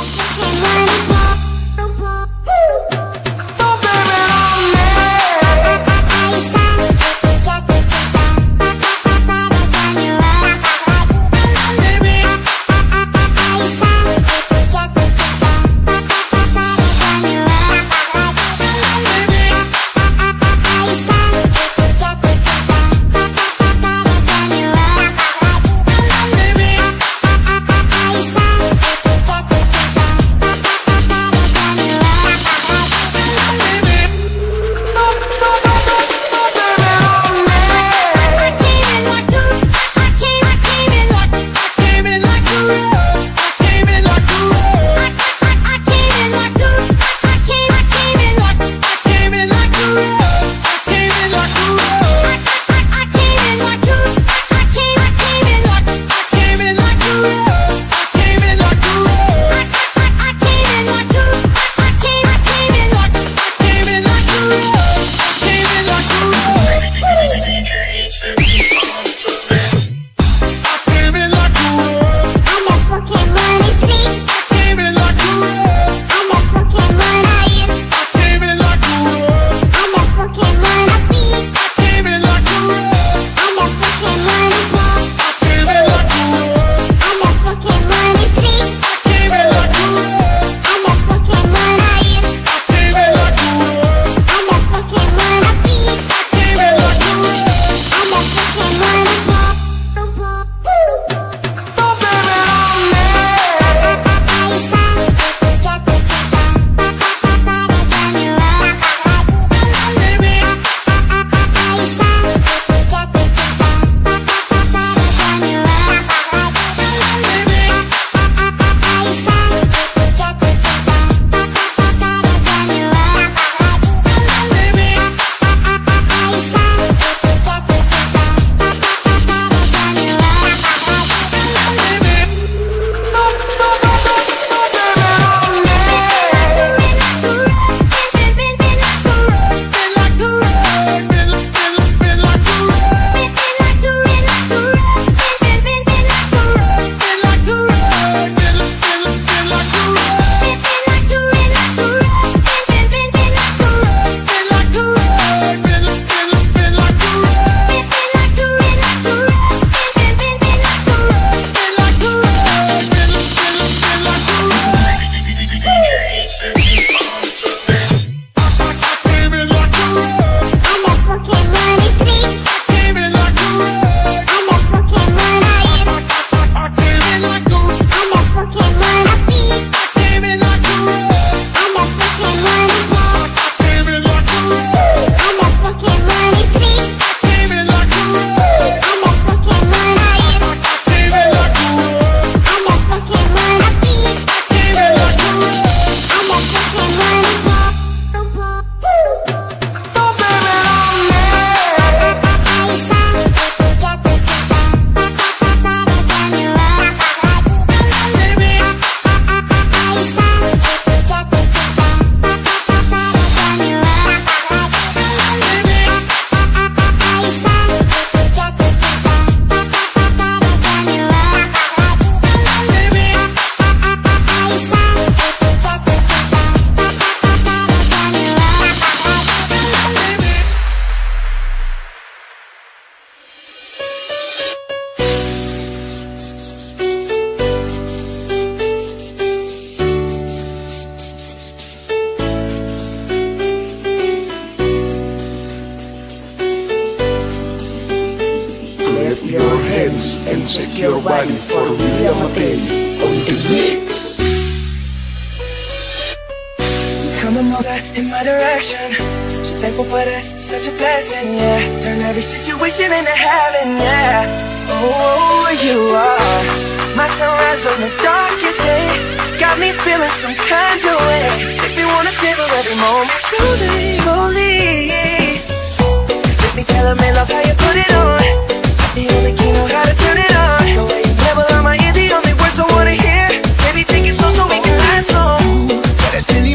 Can we? Direction. So thankful for that, such a blessing, yeah. Turn every situation into heaven, yeah. Oh, you are my sunrise on the darkest day. Got me feeling some kind of way. If you wanna savor every moment Slowly, slowly Let me tell me love how you put it on. The only key know how to turn it on. The way you never on my ear, the only words I wanna hear. Baby, take it slow so we can last long. Para ser y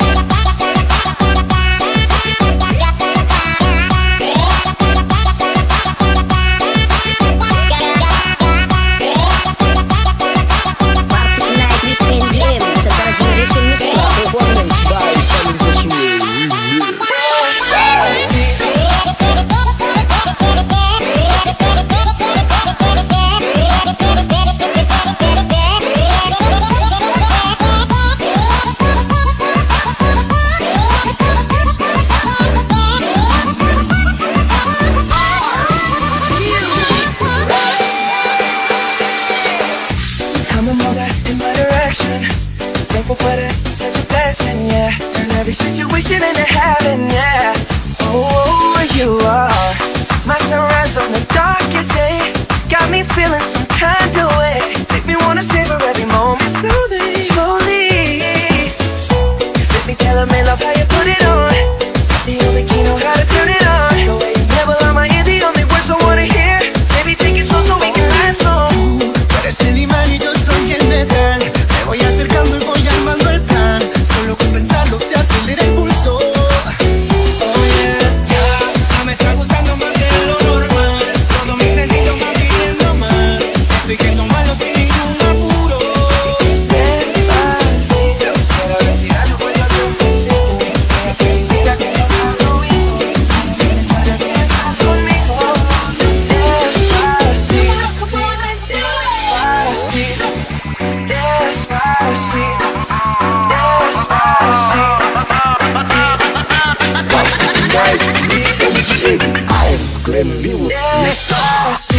on the darkest day. Got me feeling so Grim Music.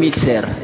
mixer.